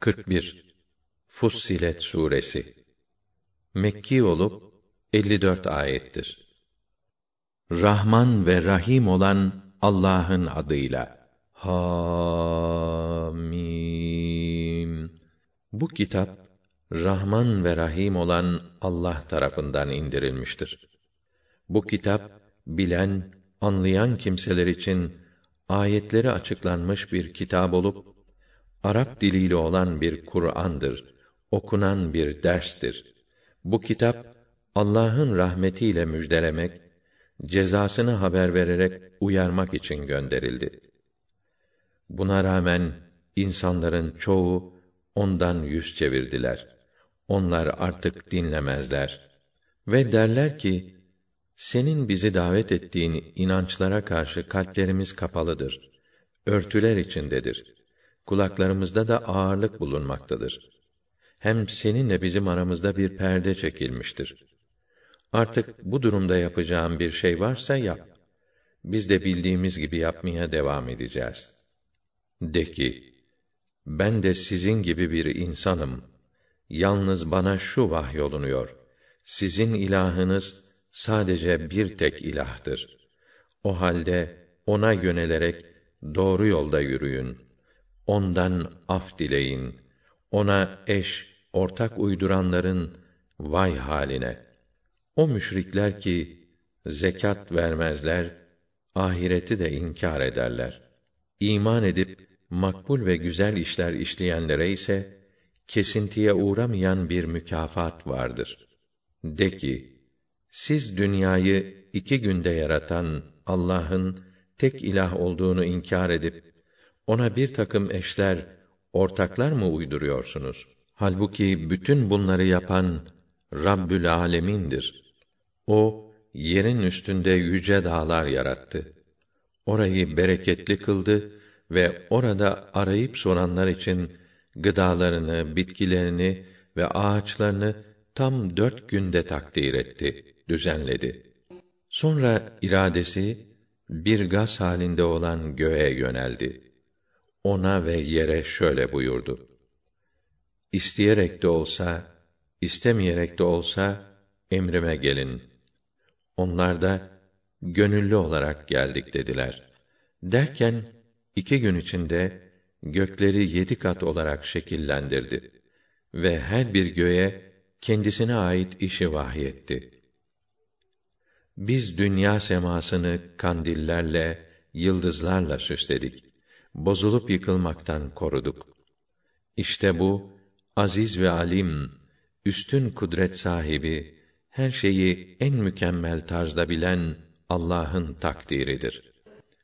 41 Fussilet suresi Mekki olup 54 ayettir. Rahman ve Rahim olan Allah'ın adıyla. Hamim. Bu kitap Rahman ve Rahim olan Allah tarafından indirilmiştir. Bu kitap bilen, anlayan kimseler için ayetleri açıklanmış bir kitap olup Arap diliyle olan bir Kur'an'dır. Okunan bir derstir. Bu kitap Allah'ın rahmetiyle müjdelemek, cezasını haber vererek uyarmak için gönderildi. Buna rağmen insanların çoğu ondan yüz çevirdiler. Onlar artık dinlemezler ve derler ki senin bizi davet ettiğin inançlara karşı kalplerimiz kapalıdır. Örtüler içindedir. Kulaklarımızda da ağırlık bulunmaktadır. Hem seninle bizim aramızda bir perde çekilmiştir. Artık bu durumda yapacağım bir şey varsa yap. Biz de bildiğimiz gibi yapmaya devam edeceğiz. De ki, ben de sizin gibi bir insanım. Yalnız bana şu vahyolunuyor. Sizin ilahınız sadece bir tek ilahtır. O halde ona yönelerek doğru yolda yürüyün. Ondan af dileyin. Ona eş, ortak uyduranların vay haline. O müşrikler ki zekat vermezler, ahireti de inkar ederler. İman edip makbul ve güzel işler işleyenlere ise kesintiye uğramayan bir mükafat vardır. De ki, siz dünyayı iki günde yaratan Allah'ın tek ilah olduğunu inkar edip ona bir takım eşler, ortaklar mı uyduruyorsunuz? Halbuki bütün bunları yapan Rabbül Alemin'dir. O yerin üstünde yüce dağlar yarattı. Orayı bereketli kıldı ve orada arayıp soranlar için gıdalarını, bitkilerini ve ağaçlarını tam dört günde takdir etti düzenledi. Sonra iradesi bir gaz halinde olan göğe yöneldi. Ona ve yere şöyle buyurdu: İsteyerek de olsa, istemeyerek de olsa emrime gelin. Onlar da gönüllü olarak geldik dediler. Derken iki gün içinde gökleri yedi kat olarak şekillendirdi ve her bir göğe kendisine ait işi vahyetti. Biz dünya semasını kandillerle, yıldızlarla süsledik. Bozulup yıkılmaktan koruduk. İşte bu aziz ve alim, üstün kudret sahibi, her şeyi en mükemmel tarzda bilen Allah'ın takdiridir.